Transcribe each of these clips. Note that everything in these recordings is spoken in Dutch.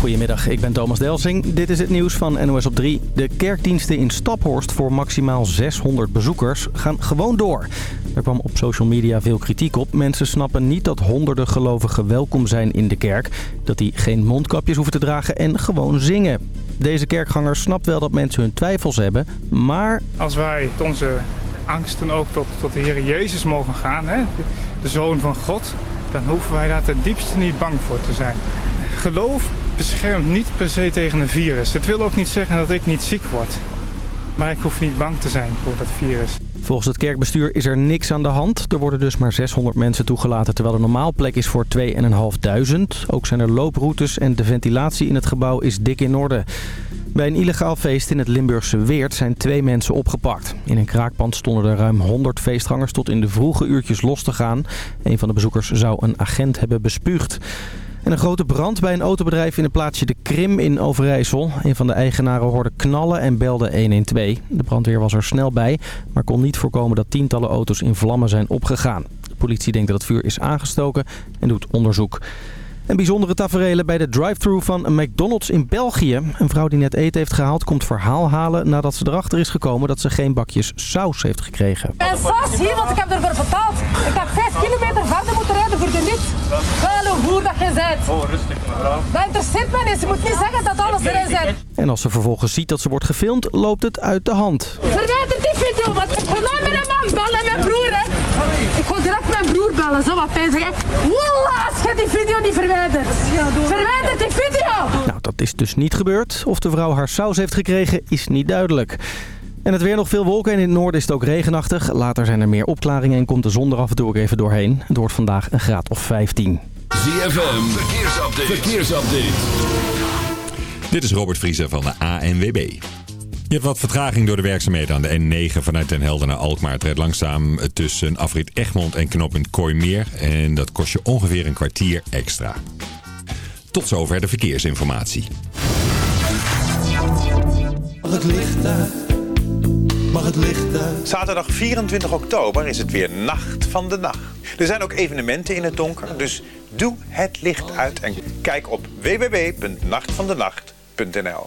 Goedemiddag, ik ben Thomas Delsing. Dit is het nieuws van NOS op 3. De kerkdiensten in Staphorst voor maximaal 600 bezoekers gaan gewoon door. Er kwam op social media veel kritiek op. Mensen snappen niet dat honderden gelovigen welkom zijn in de kerk. Dat die geen mondkapjes hoeven te dragen en gewoon zingen. Deze kerkganger snapt wel dat mensen hun twijfels hebben, maar... Als wij onze angsten ook tot, tot de Heer Jezus mogen gaan, hè, de Zoon van God... dan hoeven wij daar ten diepste niet bang voor te zijn. Geloof beschermt niet per se tegen een virus. Het wil ook niet zeggen dat ik niet ziek word. Maar ik hoef niet bang te zijn voor dat virus. Volgens het kerkbestuur is er niks aan de hand. Er worden dus maar 600 mensen toegelaten terwijl er normaal plek is voor 2.500. Ook zijn er looproutes en de ventilatie in het gebouw is dik in orde. Bij een illegaal feest in het Limburgse Weert zijn twee mensen opgepakt. In een kraakpand stonden er ruim 100 feestgangers tot in de vroege uurtjes los te gaan. Een van de bezoekers zou een agent hebben bespuugd. En een grote brand bij een autobedrijf in het plaatsje De Krim in Overijssel. Een van de eigenaren hoorde knallen en belde 112. De brandweer was er snel bij, maar kon niet voorkomen dat tientallen auto's in vlammen zijn opgegaan. De politie denkt dat het vuur is aangestoken en doet onderzoek. En bijzondere taferelen bij de drive-thru van een McDonald's in België. Een vrouw die net eten heeft gehaald komt verhaal halen nadat ze erachter is gekomen dat ze geen bakjes saus heeft gekregen. En saus hier, want ik heb ervoor betaald. Ik heb vijf kilometer verder moeten rijden voor de niet. Wel hoe boer dat je bent. Oh, rustig mevrouw. Dat interesseert me niet. Ze moet niet zeggen dat alles erin zit. En als ze vervolgens ziet dat ze wordt gefilmd, loopt het uit de hand. Verwijder die video, want ik nou met een man bellen en mijn broer. Hè. Ik ga direct mijn broer bellen, zo wat pijn zeggen. Wallah, als je die video niet verwijdert. Verwijder die video! Nou, dat is dus niet gebeurd. Of de vrouw haar saus heeft gekregen, is niet duidelijk. En het weer nog veel wolken en in het noorden is het ook regenachtig. Later zijn er meer opklaringen en komt de zon er af en toe ook even doorheen. Het wordt vandaag een graad of 15. ZFM, verkeersupdate. verkeersupdate. Dit is Robert Vriezer van de ANWB. Je hebt wat vertraging door de werkzaamheden aan de N9 vanuit Den Helder naar Alkmaar. Het rijdt langzaam tussen afrit Egmond en knooppunt Kooimeer. En dat kost je ongeveer een kwartier extra. Tot zover de verkeersinformatie. Mag het licht uit? Mag het licht uit? Zaterdag 24 oktober is het weer Nacht van de Nacht. Er zijn ook evenementen in het donker, dus doe het licht uit en kijk op www.nachtvandenacht.nl.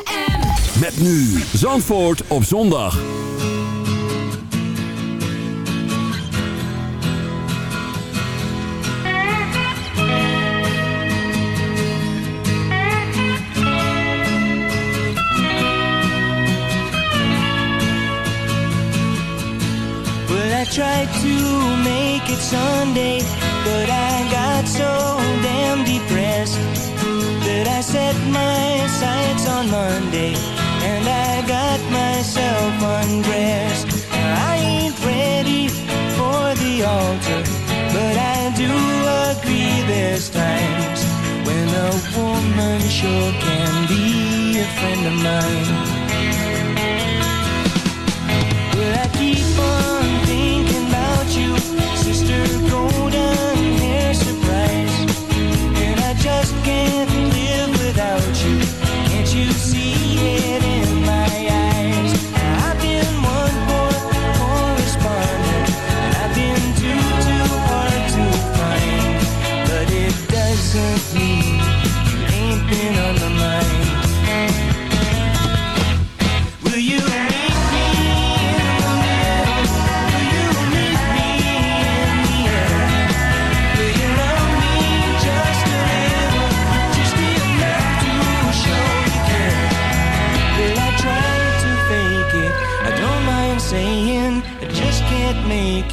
Met nu Zandvoort op zondag. Well, I tried to make it Sunday, but I got so damn depressed that I set my sights on Monday and I got myself undressed. I ain't ready for the altar, but I do agree there's times when a woman sure can be a friend of mine.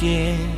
again.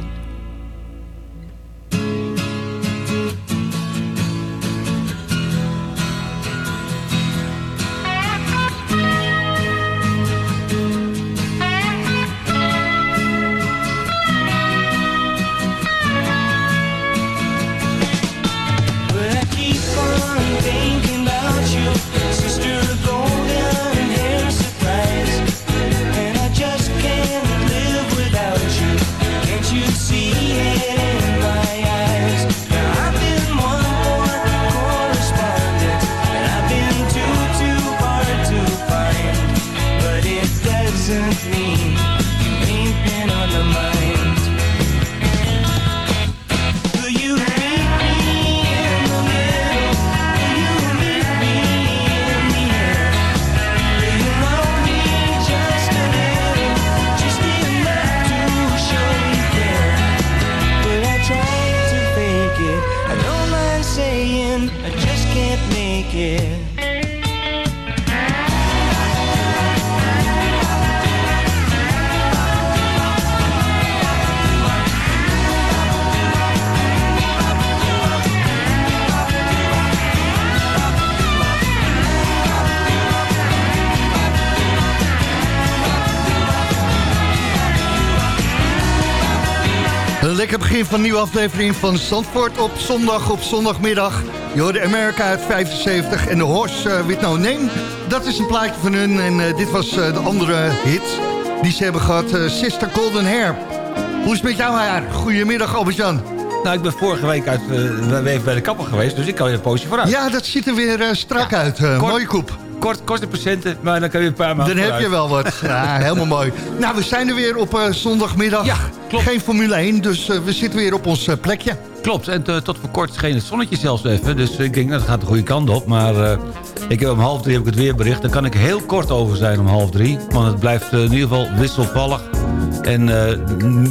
Van een nieuwe aflevering van Zandvoort op zondag, op zondagmiddag. Je hoorde America uit 75 en de Horse uh, With No Name. Dat is een plaatje van hun en uh, dit was uh, de andere hit die ze hebben gehad. Sister Golden Hair. Hoe is het met jou haar? Goedemiddag Albert-Jan. Nou, ik ben vorige week uit, even bij de kapper geweest, dus ik kan je een poosje vooruit. Ja, dat ziet er weer strak ja, uit. Kort, mooie koep. Kort, korte patiënten, maar dan kan je een paar maanden Dan heb je wel wat. Ja, helemaal mooi. Nou, we zijn er weer op zondagmiddag. Ja, klopt. Geen Formule 1, dus uh, we zitten weer op ons uh, plekje. Klopt, en tot voor kort scheen het zonnetje zelfs even. Dus ik denk, nou, dat gaat de goede kant op. Maar ik heb om half drie heb ik het weerbericht. Daar kan ik heel kort over zijn om half drie. Want het blijft in ieder geval wisselvallig. En uh,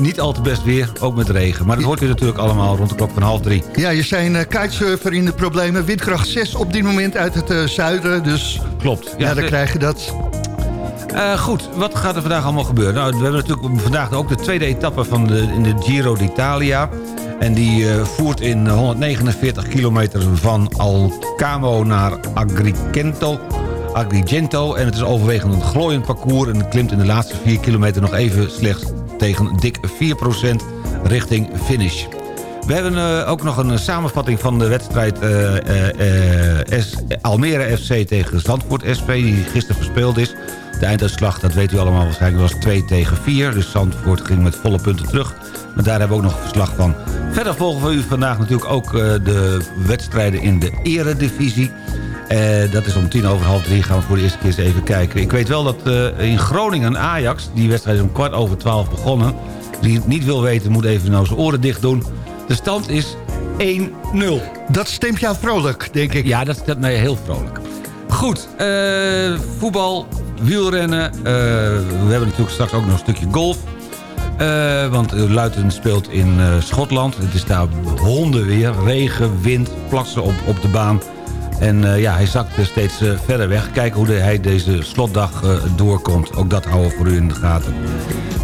niet al te best weer, ook met regen. Maar dat hoort u natuurlijk allemaal rond de klok van half drie. Ja, je zijn uh, kitesurfer in de problemen. Windkracht 6 op dit moment uit het zuiden. Dus Klopt. Ja, ja dan krijg je dat. Uh, goed, wat gaat er vandaag allemaal gebeuren? Nou, we hebben natuurlijk vandaag ook de tweede etappe van de, in de Giro d'Italia. En die uh, voert in 149 kilometer van Alcamo naar Agrigento. Agrigento. En het is overwegend een glooiend parcours... en klimt in de laatste 4 kilometer nog even slechts tegen dik 4% richting finish. We hebben uh, ook nog een samenvatting van de wedstrijd Almere FC tegen Zandvoort SP... die gisteren verspeeld is. De einduitslag, dat weet u allemaal waarschijnlijk, was 2 tegen 4. Dus Zandvoort ging met volle punten terug. Maar daar hebben we ook nog een verslag van. Verder volgen we u vandaag natuurlijk ook de wedstrijden in de eredivisie. Uh, dat is om tien over half drie gaan we voor de eerste keer eens even kijken. Ik weet wel dat uh, in Groningen Ajax, die wedstrijd is om kwart over twaalf begonnen. Wie het niet wil weten moet even nou zijn oren dicht doen. De stand is 1-0. Dat stemt jou vrolijk, denk ik. Ja, dat stemt mij heel vrolijk. Goed, voetbal, wielrennen. we hebben natuurlijk straks ook nog een stukje golf. want Luiten speelt in Schotland. Het is daar hondenweer, regen, wind, plassen op, op de baan. En ja, hij zakt steeds verder weg. Kijken hoe hij deze slotdag doorkomt. Ook dat houden we voor u in de gaten.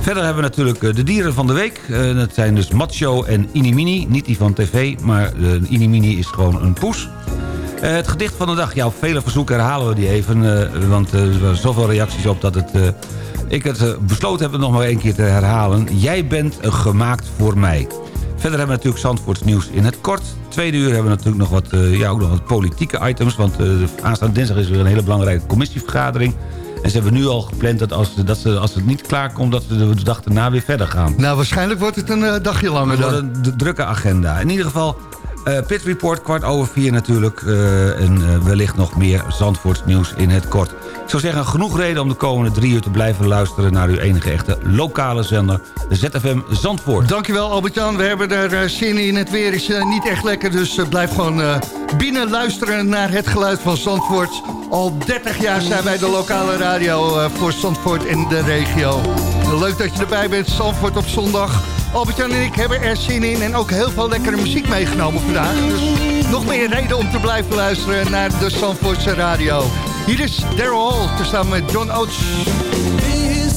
Verder hebben we natuurlijk de dieren van de week. dat zijn dus Macho en Inimini. Niet die van tv, maar Inimini is gewoon een poes. Het gedicht van de dag. Ja, op vele verzoeken herhalen we die even. want er waren zoveel reacties op dat het, ik het besloten heb het nog maar één keer te herhalen. Jij bent gemaakt voor mij. Verder hebben we natuurlijk Zandvoorts nieuws in het kort. Tweede uur hebben we natuurlijk nog wat, ja, ook nog wat politieke items. Want aanstaande dinsdag is weer een hele belangrijke commissievergadering. En ze hebben nu al gepland dat als, dat ze, als het niet klaar komt... dat we de dag daarna weer verder gaan. Nou, waarschijnlijk wordt het een uh, dagje langer dan. Een drukke agenda. In ieder geval, uh, Pit Report, kwart over vier natuurlijk. Uh, en uh, wellicht nog meer Zandvoorts nieuws in het kort. Ik zou zeggen, genoeg reden om de komende drie uur te blijven luisteren... naar uw enige echte lokale zender, de ZFM Zandvoort. Dankjewel Albert-Jan, we hebben er zin in. Het weer is niet echt lekker, dus blijf gewoon binnen luisteren... naar het geluid van Zandvoort. Al 30 jaar zijn wij de lokale radio voor Zandvoort en de regio. Leuk dat je erbij bent, Zandvoort op zondag... Albert-Jan en ik hebben er zin in en ook heel veel lekkere muziek meegenomen vandaag. Dus nog meer reden om te blijven luisteren naar de Stanfordse Radio. Hier is Daryl Hall, tezamen met John Oates. Is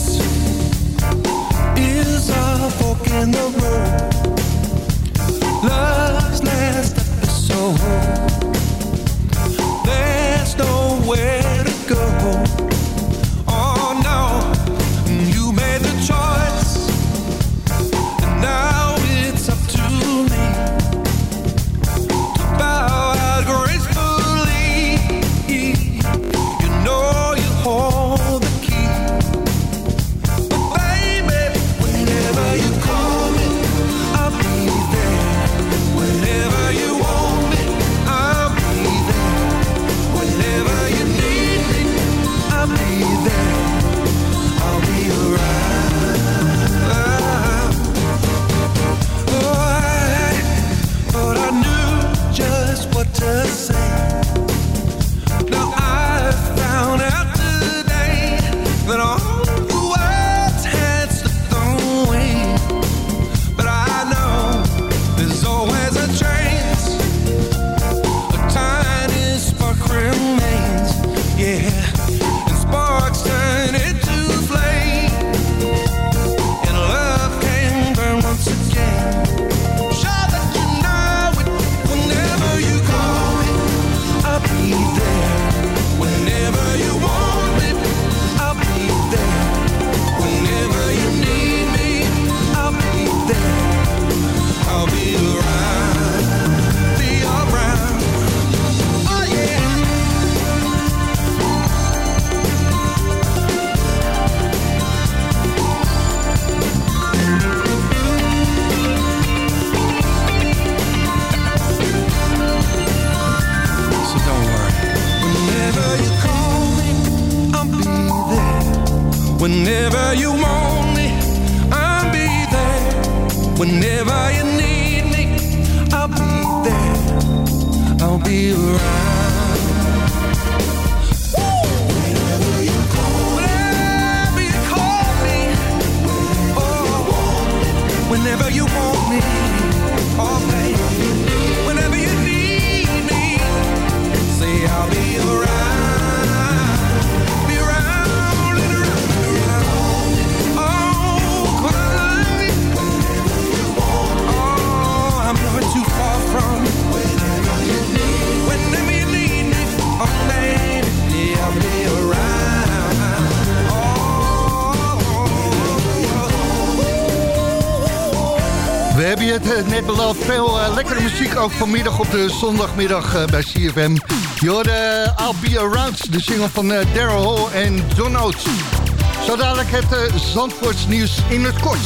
belooft veel eh, lekkere muziek ook vanmiddag op de zondagmiddag eh, bij CFM. Je eh, I'll Be Around, de single van uh, Daryl Hall en John Oates. Zo dadelijk het Zandvoorts nieuws in het kort.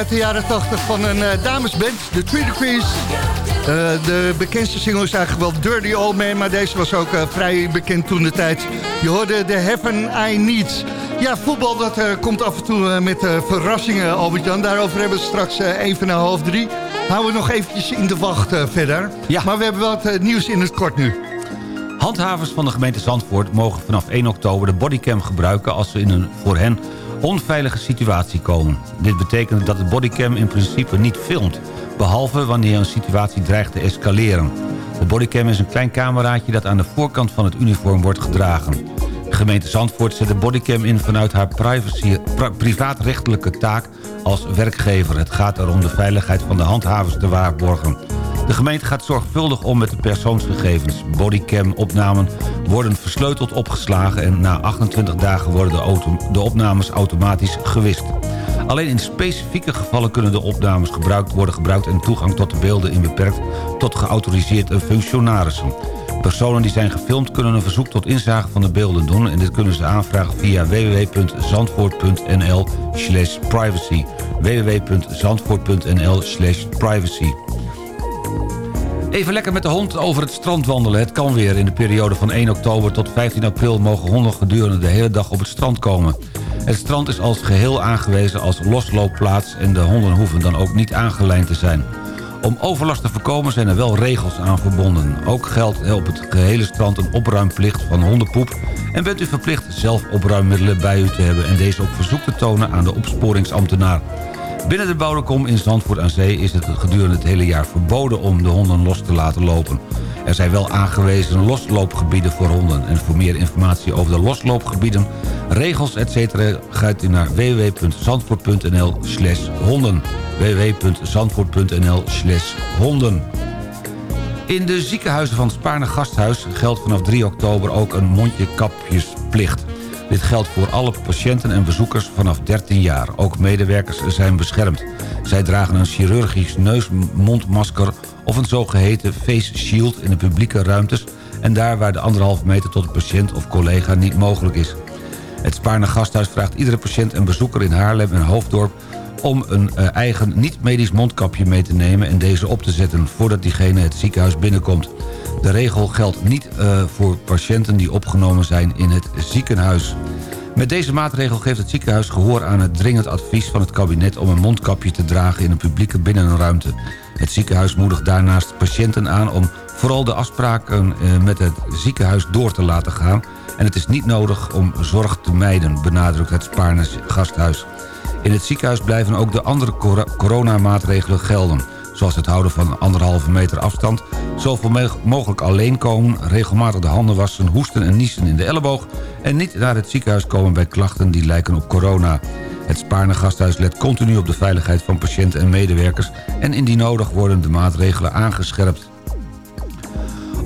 Uit de jaren 80 van een eh, damesband, de Three Degrees. Uh, de bekendste single is eigenlijk wel Dirty Old Man, maar deze was ook uh, vrij bekend toen de tijd. Je hoorde The Heaven I Need. Ja, voetbal dat komt af en toe met verrassingen, Albert-Jan. Daarover hebben we straks even na half drie. Houden we nog eventjes in de wacht verder. Ja. Maar we hebben wat nieuws in het kort nu. Handhavers van de gemeente Zandvoort mogen vanaf 1 oktober de bodycam gebruiken... als ze in een voor hen onveilige situatie komen. Dit betekent dat de bodycam in principe niet filmt... behalve wanneer een situatie dreigt te escaleren. De bodycam is een klein cameraatje dat aan de voorkant van het uniform wordt gedragen. De gemeente Zandvoort zet de bodycam in vanuit haar privaatrechtelijke taak als werkgever. Het gaat erom de veiligheid van de handhavers te waarborgen. De gemeente gaat zorgvuldig om met de persoonsgegevens. Bodycam-opnamen worden versleuteld opgeslagen... en na 28 dagen worden de, opnames automatisch gewist. Alleen in specifieke gevallen kunnen de opnames gebruikt worden gebruikt... en toegang tot de beelden in beperkt tot geautoriseerde functionarissen. Personen die zijn gefilmd kunnen een verzoek tot inzage van de beelden doen... en dit kunnen ze aanvragen via www.zandvoort.nl privacy www.zandvoort.nl privacy Even lekker met de hond over het strand wandelen. Het kan weer. In de periode van 1 oktober tot 15 april... mogen honden gedurende de hele dag op het strand komen. Het strand is als geheel aangewezen als losloopplaats... en de honden hoeven dan ook niet aangelijnd te zijn. Om overlast te voorkomen zijn er wel regels aan verbonden. Ook geldt op het gehele strand een opruimplicht van hondenpoep... en bent u verplicht zelf opruimmiddelen bij u te hebben... en deze op verzoek te tonen aan de opsporingsambtenaar. Binnen de Boudekom in Zandvoort aan Zee is het gedurende het hele jaar verboden om de honden los te laten lopen. Er zijn wel aangewezen losloopgebieden voor honden. En voor meer informatie over de losloopgebieden, regels etc. gaat u naar www.zandvoort.nl slash honden. www.zandvoort.nl slash honden. In de ziekenhuizen van Spaarne Gasthuis geldt vanaf 3 oktober ook een mondjekapjesplicht. Dit geldt voor alle patiënten en bezoekers vanaf 13 jaar. Ook medewerkers zijn beschermd. Zij dragen een chirurgisch neusmondmasker of een zogeheten face shield in de publieke ruimtes... en daar waar de anderhalve meter tot de patiënt of collega niet mogelijk is. Het Spaarne Gasthuis vraagt iedere patiënt en bezoeker in Haarlem en Hoofddorp om een uh, eigen niet-medisch mondkapje mee te nemen en deze op te zetten voordat diegene het ziekenhuis binnenkomt. De regel geldt niet uh, voor patiënten die opgenomen zijn in het ziekenhuis. Met deze maatregel geeft het ziekenhuis gehoor aan het dringend advies van het kabinet... om een mondkapje te dragen in een publieke binnenruimte. Het ziekenhuis moedigt daarnaast patiënten aan om vooral de afspraken uh, met het ziekenhuis door te laten gaan... en het is niet nodig om zorg te mijden, benadrukt het Spaarne gasthuis. In het ziekenhuis blijven ook de andere cor coronamaatregelen gelden zoals het houden van anderhalve meter afstand... zoveel mogelijk alleen komen, regelmatig de handen wassen... hoesten en niezen in de elleboog... en niet naar het ziekenhuis komen bij klachten die lijken op corona. Het Spaarne Gasthuis let continu op de veiligheid van patiënten en medewerkers... en indien nodig worden de maatregelen aangescherpt.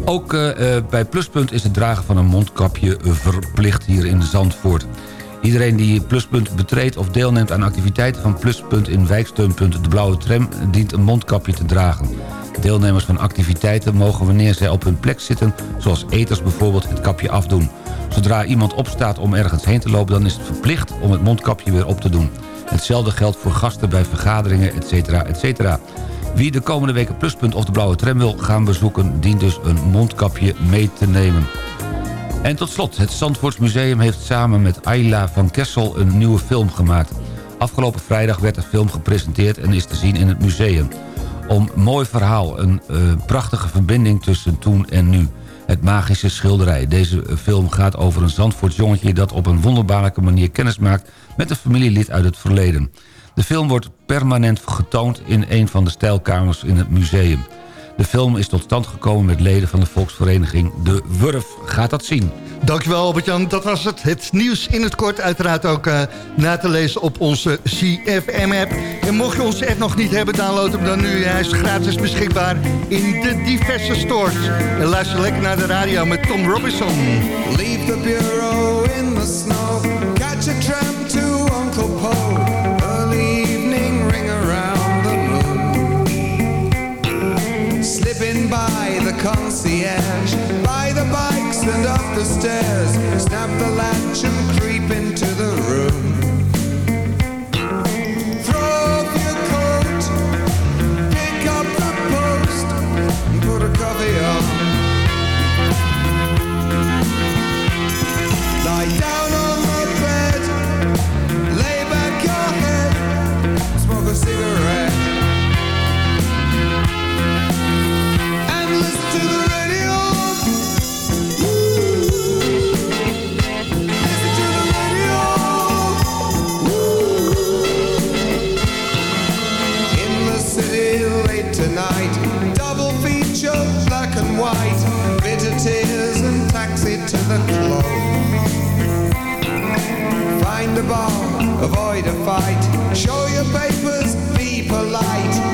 Ook uh, bij Pluspunt is het dragen van een mondkapje verplicht hier in Zandvoort. Iedereen die Pluspunt betreedt of deelneemt aan activiteiten van Pluspunt in wijksteunpunt De Blauwe Tram dient een mondkapje te dragen. Deelnemers van activiteiten mogen wanneer zij op hun plek zitten, zoals eters bijvoorbeeld, het kapje afdoen. Zodra iemand opstaat om ergens heen te lopen, dan is het verplicht om het mondkapje weer op te doen. Hetzelfde geldt voor gasten bij vergaderingen, etc. etc. Wie de komende weken Pluspunt of de Blauwe Tram wil gaan bezoeken... dient dus een mondkapje mee te nemen. En tot slot, het Zandvoortsmuseum heeft samen met Ayla van Kessel een nieuwe film gemaakt. Afgelopen vrijdag werd de film gepresenteerd en is te zien in het museum. Om mooi verhaal, een uh, prachtige verbinding tussen toen en nu. Het magische schilderij. Deze film gaat over een Zandvoorts jongetje... dat op een wonderbaarlijke manier kennis maakt met een familielid uit het verleden. De film wordt permanent getoond in een van de stijlkamers in het museum. De film is tot stand gekomen met leden van de volksvereniging De Wurf. Gaat dat zien. Dankjewel Albert-Jan, dat was het. Het nieuws in het kort uiteraard ook uh, na te lezen op onze CFM-app. En mocht je onze app nog niet hebben, download hem dan nu. Hij is gratis beschikbaar in de diverse stores. En luister lekker naar de radio met Tom Robinson. Leave the bureau in the snow. Catch a concierge. By the bikes and up the stairs. Snap the latch and creep into to fight. Show your papers, be polite.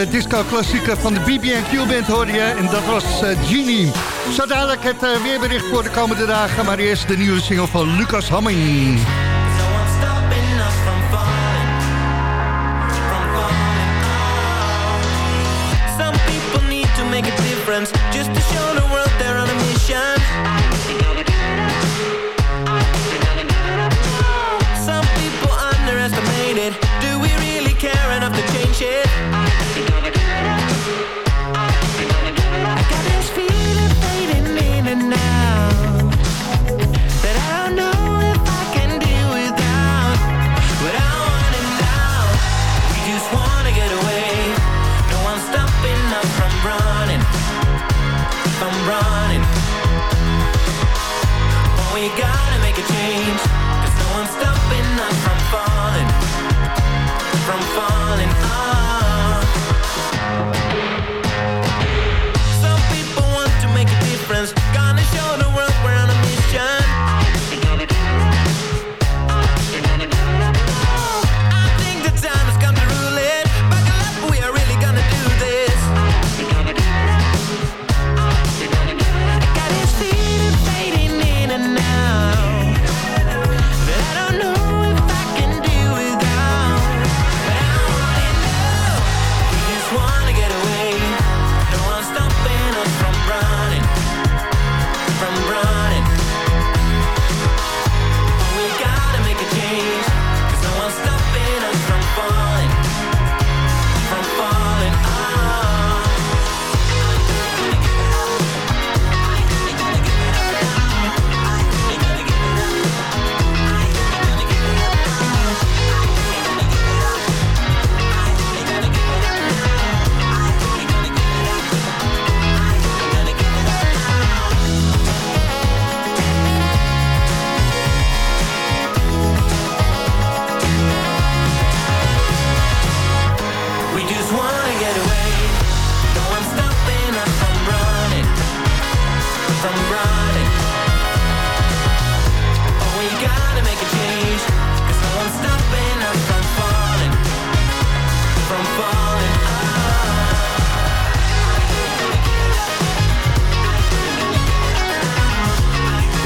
heerlijke disco-klassieker van de BB&Q Band hoorde je. En dat was uh, Genie. Zo dadelijk het uh, weerbericht voor de komende dagen. Maar eerst de nieuwe single van Lucas Hamming. Just to show the world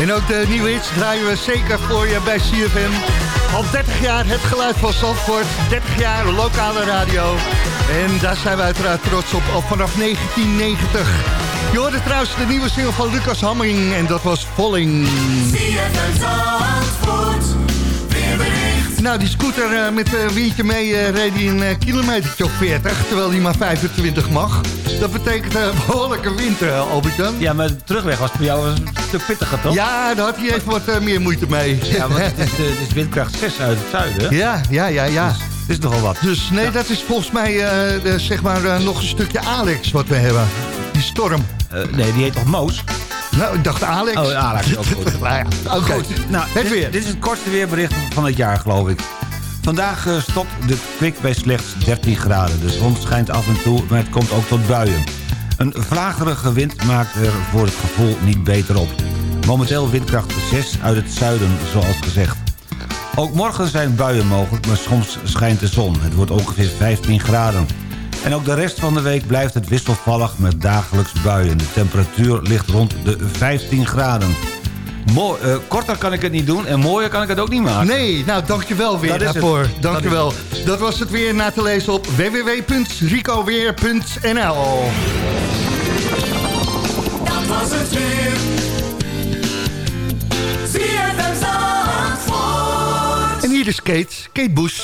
En ook de nieuwe hits draaien we zeker voor je bij CFM. Al 30 jaar het geluid van Zandvoort. 30 jaar lokale radio. En daar zijn we uiteraard trots op, al vanaf 1990. Je hoorde trouwens de nieuwe single van Lucas Hamming en dat was Volling. Nou, die scooter uh, met een uh, windje mee uh, reed hij een kilometertje of 40, terwijl hij maar 25 mag. Dat betekent een behoorlijke wind, Albert-Jan. Ja, maar de terugweg was voor jou een stuk pittiger, toch? Ja, daar had hij even wat meer moeite mee. Ja, want het is, het is windkracht 6 uit het zuiden. Ja, ja, ja, ja. Dus, is nogal wat. Dus nee, ja. dat is volgens mij zeg maar nog een stukje Alex wat we hebben. Die storm. nee, die heet toch Moos? Nou, ik dacht Alex. Oh, Alex, ook goed. nou ja, oké. Okay. Nou, het dit, weer. Dit is het kortste weerbericht van het jaar, geloof ik. Vandaag uh, stopt de kwik bij slechts 13 graden. De zon schijnt af en toe, maar het komt ook tot buien. Een vlagerige wind maakt er voor het gevoel niet beter op. Momenteel windkracht 6 uit het zuiden, zoals gezegd. Ook morgen zijn buien mogelijk, maar soms schijnt de zon. Het wordt ongeveer 15 graden. En ook de rest van de week blijft het wisselvallig met dagelijks buien. De temperatuur ligt rond de 15 graden. Mooi, uh, korter kan ik het niet doen en mooier kan ik het ook niet maken. Nee, nou dankjewel weer daarvoor. Dankjewel. Dat, dat was het weer na te lezen op www.ricoweer.nl Dat was het weer. En hier is Kate, Kate Bush.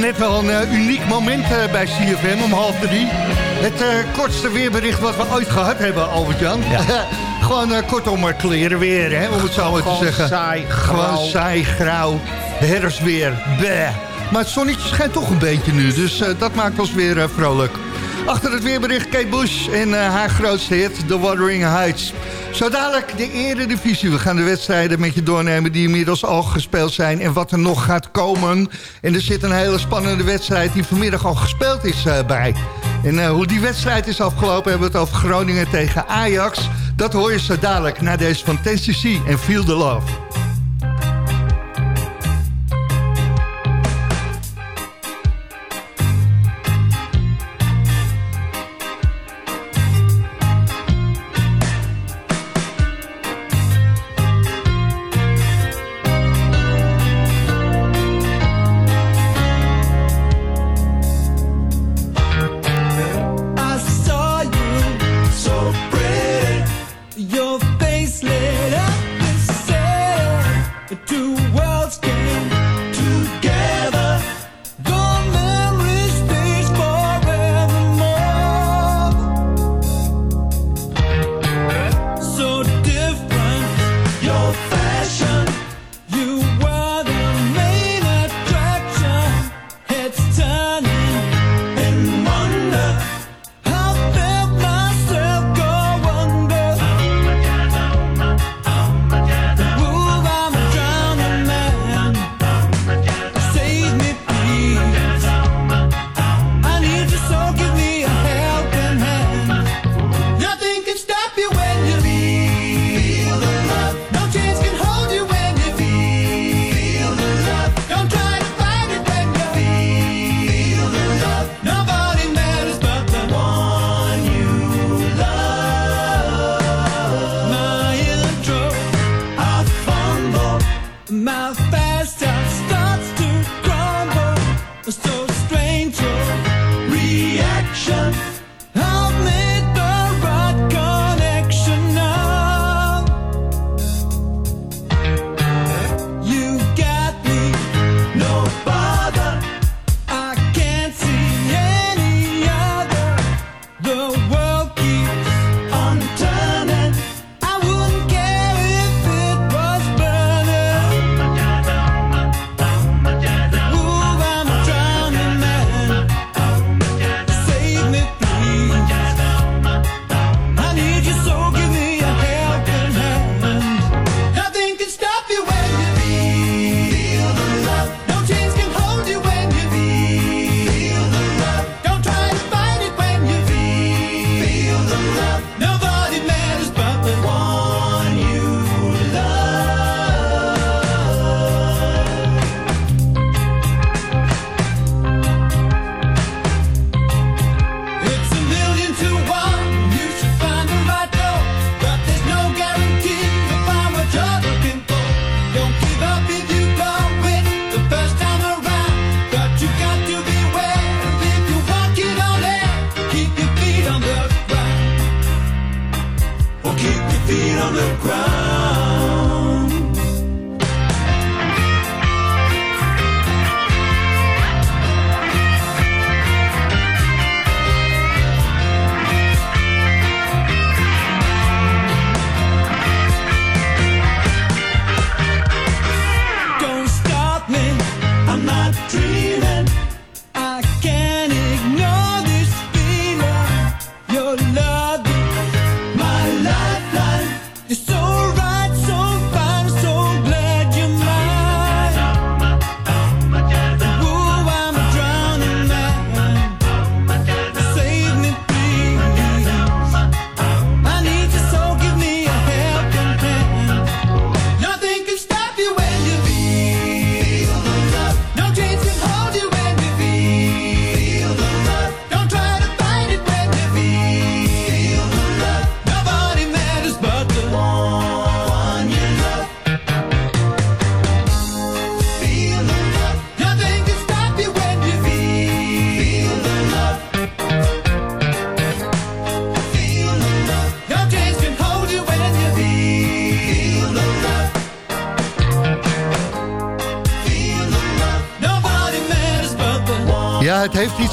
Net wel een eh, uniek moment eh, bij CFM om half drie. Het eh, kortste weerbericht wat we ooit gehad hebben, Albert-Jan. Gewoon kortom maar kleren weer, hè, om het zo maar te Gewoon zeggen. saai, grauw. Gewoon saai, grauw, herfstweer, bleh. Maar het zonnetje schijnt toch een beetje nu, dus dat maakt ons weer vrolijk. Achter het weerbericht Kate Bush en eh, haar grootste hit, The Wuthering Heights. Zo dadelijk de eredivisie. We gaan de wedstrijden met je doornemen die inmiddels al gespeeld zijn... en wat er nog gaat komen. En er zit een hele spannende wedstrijd die vanmiddag al gespeeld is eh, bij. En eh, hoe die wedstrijd is afgelopen hebben we het over Groningen tegen Ajax. Dat hoor je zo dadelijk na deze Tennessee en Feel the Love.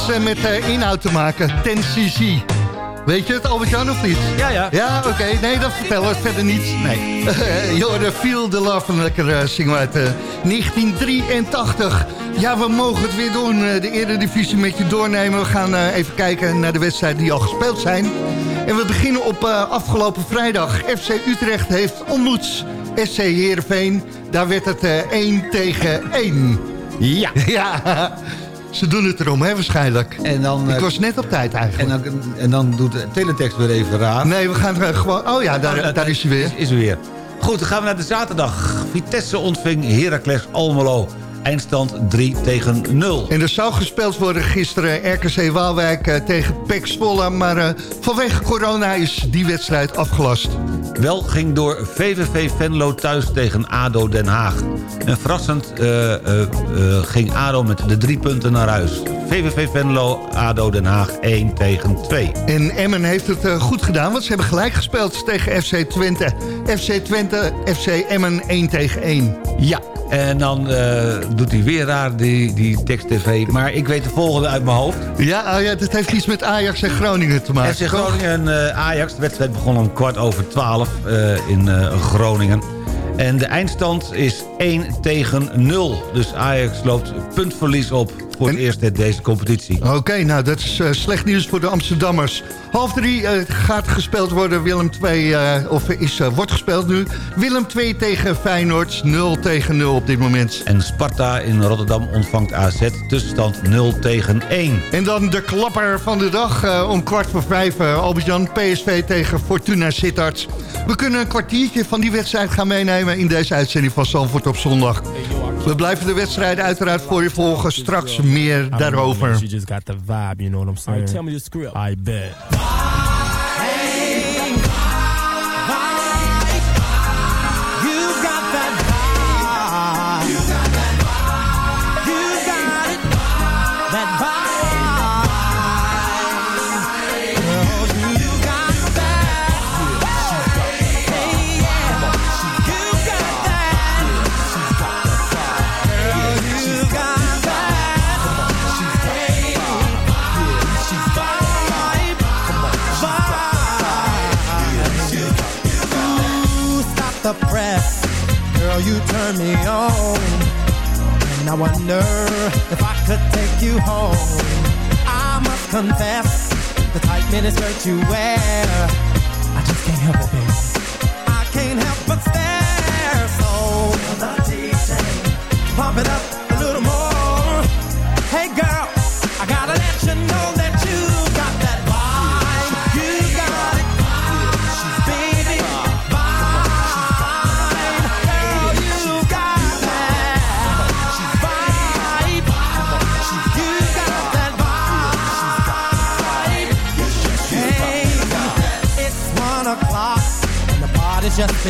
Eh, met eh, inhoud te maken. 10cc. Weet je het, Albert-Jan, of niet? Ja, ja. Ja, oké. Nee, dat vertellen we verder niet. Nee. Jorden, Feel the Love, een lekker uh, single uit eh, 1983. Ja, we mogen het weer doen. eh, de Eredivisie met je doornemen. We gaan eh, even kijken naar de wedstrijden die al gespeeld zijn. En we beginnen op eh, afgelopen vrijdag. FC Utrecht heeft ontmoet SC Heerenveen. Daar werd het eh 1 tegen 1. Ja. ja. Ze doen het erom, hè, waarschijnlijk. En dan, Ik eh, was net op tijd eigenlijk. En dan, en dan doet de teletext weer even raar. Nee, we gaan eh, gewoon... Oh ja, daar, daar is hij weer. Is, is er weer. Goed, dan gaan we naar de zaterdag. Vitesse ontving Heracles Almelo. Eindstand 3 tegen 0. En er zou gespeeld worden gisteren RKC Waalwijk eh, tegen PEC Zwolle... maar vanwege corona is die wedstrijd afgelast. Wel ging door VVV Venlo thuis tegen ADO Den Haag. En verrassend eh, eh, eh, ging ADO met de drie punten naar huis. VVV Venlo, ADO Den Haag 1 tegen 2. En Emmen heeft het goed gedaan, want ze hebben gelijk gespeeld tegen FC Twente. FC Twente, FC Emmen 1 tegen 1. Ja, en dan doet hij weer raar, die, die tekst-tv. Maar ik weet de volgende uit mijn hoofd. Ja, oh ja, dat heeft iets met Ajax en Groningen te maken. FC Groningen en Ajax. De wedstrijd begon om kwart over twaalf eh, in eh, Groningen. En de eindstand is 1 tegen 0. Dus Ajax loopt puntverlies op voor het eerst in deze competitie. Oké, nou dat is eh, slecht nieuws voor de Amsterdammers. Half drie eh, gaat gespeeld worden. Willem 2, eh, of is, wordt gespeeld nu. Willem 2 tegen Feyenoord. 0 tegen 0 op dit moment. En Sparta in Rotterdam ontvangt AZ. Tussenstand 0 tegen 1. En dan de klapper van de dag eh, om kwart voor vijf. eh, Albert-Jan, PSV tegen Fortuna Sittard. We kunnen een kwartiertje van die wedstrijd gaan meenemen... in deze uitzending van Zandvoort op zondag. We blijven de wedstrijd uiteraard voor je volgen. Straks meer daarover. You just got the vibe, you know what I'm saying? tell me the script. I bet. Wonder if I could take you home. I must confess, the tight miniskirt you wear.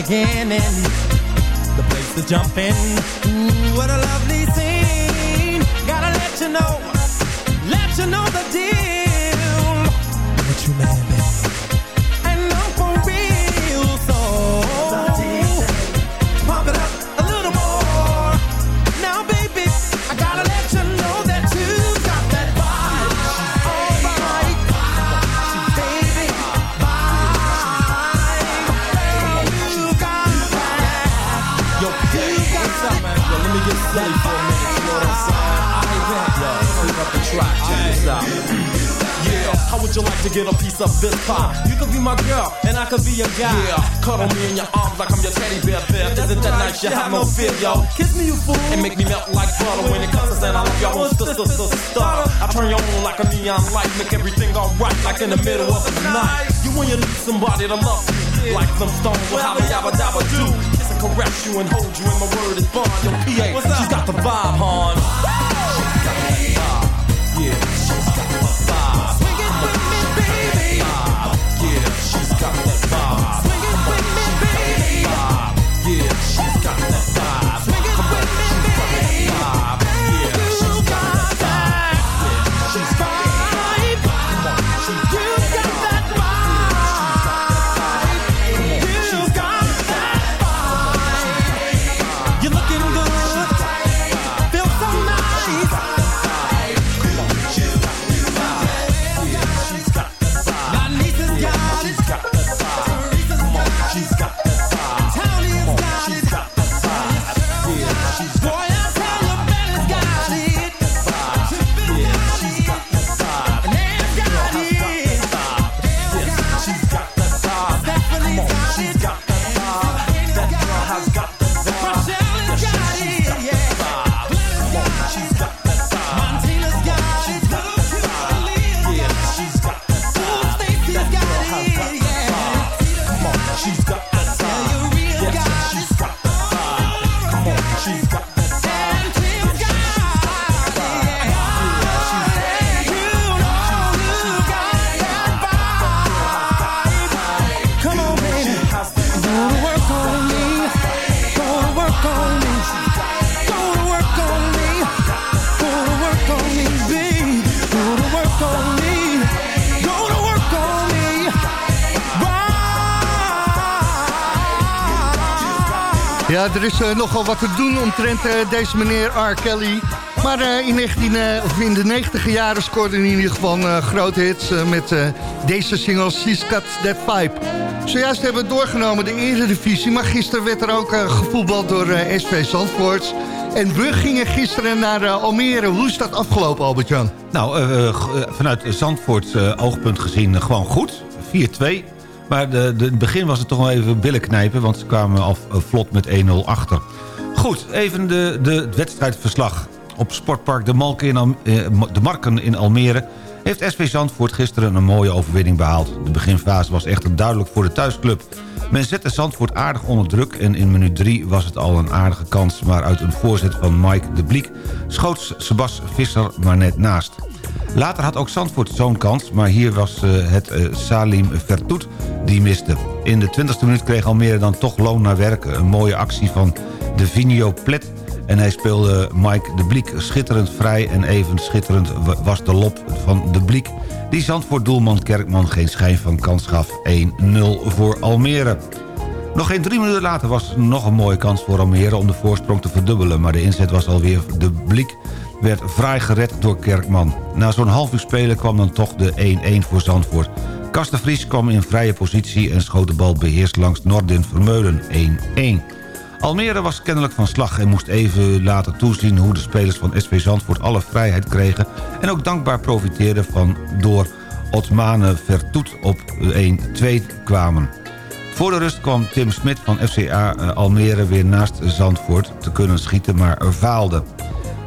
Beginning. The place is jumping. Ooh, what a lovely track. Check this out. Yeah, how would you like to get a piece of this pie? You could be my girl, and I could be your guy. Yeah, cuddle me in your arms like I'm your teddy bear. bear. Isn't that nice? You have no fear, yo. Kiss me, you fool, and make me melt like butter when it comes to saying I love y'all. Sister, sister, sister. I turn you on like a neon light, make everything alright, like in the middle of the night. You when you need somebody to love you, like some stones will have a yabba dabba do. Kiss and caress you and hold you, and my word is bond. Yo, PA, What's up? she's got the vibe, hon. Ja, er is uh, nogal wat te doen omtrent uh, deze meneer R. Kelly. Maar uh, in, 19, of in de 90 jaren scoorde hij in ieder geval grote hits met deze single She's Got That Vibe. Zojuist hebben we doorgenomen de eredivisie, maar gisteren werd er ook gevoetbald door SV Zandvoort. En we gingen gisteren naar Almere. Hoe is dat afgelopen, Albert-Jan? Nou, vanuit Zandvoorts oogpunt gezien gewoon goed. 4-2. Maar de, het begin was het toch wel even billen knijpen... want ze kwamen al vlot met 1-0 achter. Goed, even de, de, wedstrijdverslag. Op Sportpark de, Malken in eh, de Marken in Almere... heeft SV Zandvoort gisteren een mooie overwinning behaald. De beginfase was echter duidelijk voor de thuisclub. Men zette Zandvoort aardig onder druk... en in minuut 3 was het al een aardige kans... maar uit een voorzet van Mike de Bliek... schoot Sebas Visser maar net naast. Later had ook Zandvoort zo'n kans, maar hier was uh, het uh, Salim Vertoet die miste. In de 20e minuut kreeg Almere dan toch loon naar werk. Een mooie actie van de Vinio Plet. En hij speelde Mike de Bliek schitterend vrij... en even schitterend was de lop van de Bliek... die Zandvoort-doelman Kerkman geen schijn van kans gaf. 1-0 voor Almere. Nog geen drie minuten later was nog een mooie kans voor Almere... om de voorsprong te verdubbelen, maar de inzet was alweer de Bliek werd vrij gered door Kerkman. Na zo'n half uur spelen kwam dan toch de 1-1 voor Zandvoort. Kasten Vries kwam in vrije positie en schoot de bal beheerst langs Nordin Vermeulen 1-1. Almere was kennelijk van slag en moest even later toezien... hoe de spelers van SV Zandvoort alle vrijheid kregen... en ook dankbaar profiteerden van door Otmane Vertoet op 1-2 kwamen. Voor de rust kwam Tim Smit van FCA eh, Almere weer naast Zandvoort te kunnen schieten, maar er faalde.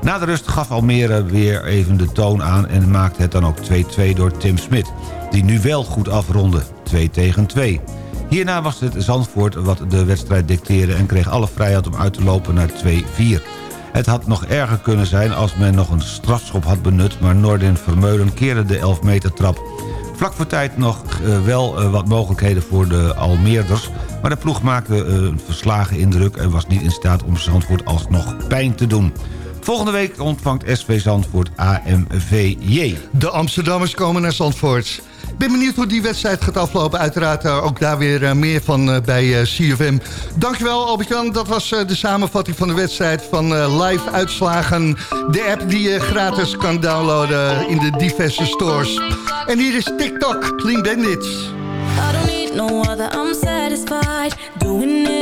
Na de rust gaf Almere weer even de toon aan... en maakte het dan ook 2-2 door Tim Smit... die nu wel goed afronde, 2 tegen 2. Hierna was het Zandvoort wat de wedstrijd dicteerde... en kreeg alle vrijheid om uit te lopen naar 2-4. Het had nog erger kunnen zijn als men nog een strafschop had benut... maar Nordin Vermeulen keerde de 11 meter trap. Vlak voor tijd nog uh, wel uh, wat mogelijkheden voor de Almeerders... maar de ploeg maakte uh, een verslagen indruk... en was niet in staat om Zandvoort alsnog pijn te doen. Volgende week ontvangt SV Zandvoort AMVJ. De Amsterdammers komen naar Zandvoort. Ik ben benieuwd hoe die wedstrijd gaat aflopen. Uiteraard uh, ook daar weer uh, meer van uh, bij CFM. Dankjewel Albert-Jan. Dat was de samenvatting van de wedstrijd van live uitslagen. De app die je gratis kan downloaden in de diverse stores. En hier is TikTok, Clean Bandits. I don't need no other, I'm satisfied. Doing it on my own.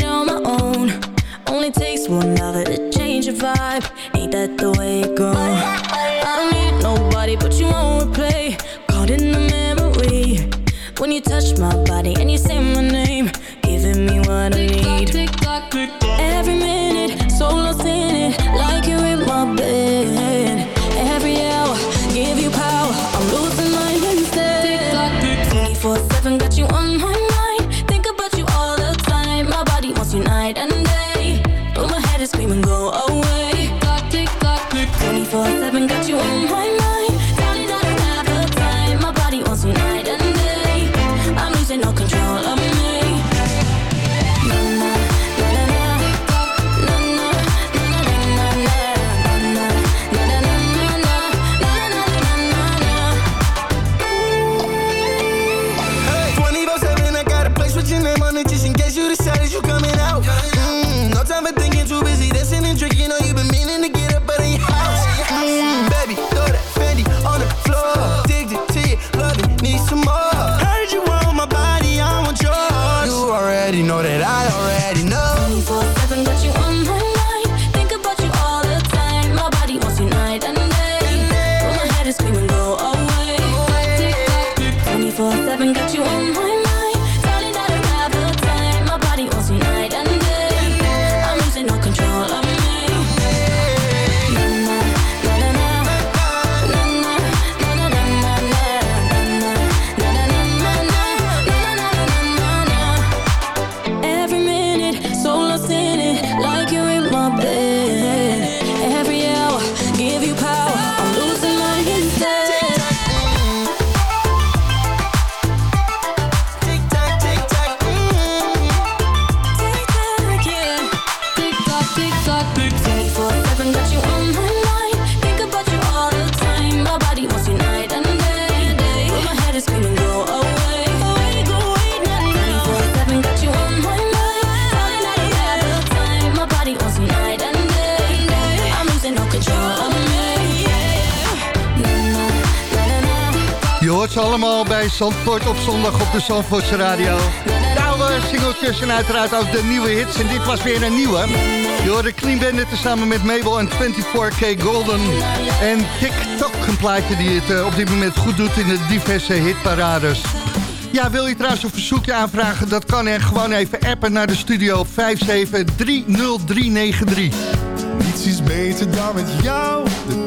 Only takes one lover to change your vibe. Ain't that the way it goes? I don't need nobody but you on replay. Caught in the memory. When you touch my body and you say my name, giving me what I need. Every minute, Zandvoort op zondag op de Zandvoortse radio. De oude singeltjes en uiteraard ook de nieuwe hits. En dit was weer een nieuwe. Je hoorde Clean Bandit samen met Mabel en 24K Golden. En TikTok, een plaatje die het eh, op dit moment goed doet in de diverse hitparades. Ja, wil je trouwens een verzoekje aanvragen? Dat kan er gewoon even appen naar de studio 5730393. Niets is beter dan met jou de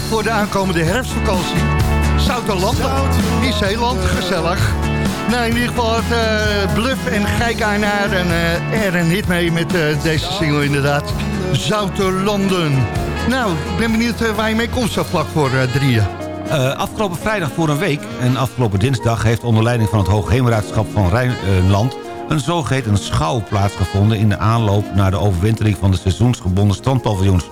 voor de aankomende herfstvakantie. Zouterlanden, in Zeeland, gezellig. Nou, in ieder geval het eh, Bluff en Geikaarnaar en eh, er een hit mee met eh, deze single inderdaad. Zouterlanden. Nou, ik ben benieuwd waar je mee komt zo vlak voor drieën. Afgelopen vrijdag voor een week en afgelopen dinsdag... heeft onder leiding van het Hoogheemraadschap van Rijnland... een zogeheten schouw plaatsgevonden... in de aanloop naar de overwintering van de seizoensgebonden strandpaviljoens.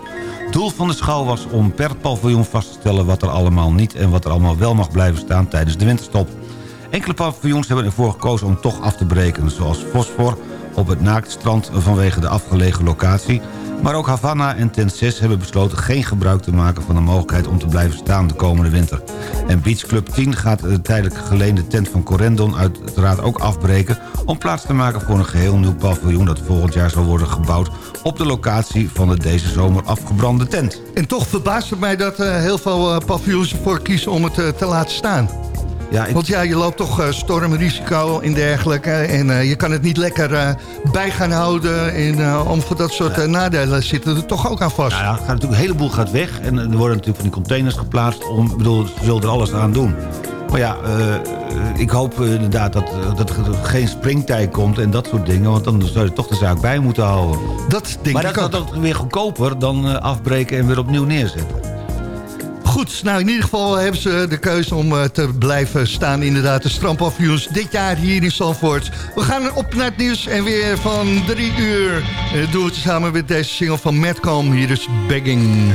Doel van de schouw was om per paviljoen vast te stellen... wat er allemaal niet en wat er allemaal wel mag blijven staan tijdens de winterstop. Enkele paviljoens hebben ervoor gekozen om toch af te breken... zoals Fosfor op het Naaktstrand vanwege de afgelegen locatie... Maar ook Havana en Tent 6 hebben besloten geen gebruik te maken van de mogelijkheid om te blijven staan de komende winter. En Beach Club 10 gaat de tijdelijk geleende tent van Corendon uiteraard ook afbreken... om plaats te maken voor een geheel nieuw paviljoen dat volgend jaar zal worden gebouwd... op de locatie van de deze zomer afgebrande tent. En toch verbaast het mij dat eh, heel veel eh, paviljoens ervoor kiezen om het eh, te laten staan. Ja, ik... Want ja, je loopt toch eh, stormrisico en dergelijke. En eh, je kan het niet lekker eh, bij gaan houden. En om voor dat soort nadelen zitten er toch ook aan vast. Ja, ja gaat natuurlijk, een heleboel gaat weg. En er worden natuurlijk van die containers geplaatst. Om, ik bedoel, ze zullen er alles aan doen. Maar ja, ik hoop inderdaad dat, dat er geen springtijd komt en dat soort dingen. Want dan zou je toch de zaak bij moeten houden. Dat denk maar ik Maar dat is ook weer goedkoper dan afbreken en weer opnieuw neerzetten goed, nou in ieder geval hebben ze de keuze om eh, te blijven staan. Inderdaad, de strandpavioens dit jaar hier in Zandvoort. We gaan op naar het nieuws en weer van drie uur. Eh, Doen we het samen met deze single van Madcom. Hier is Begging.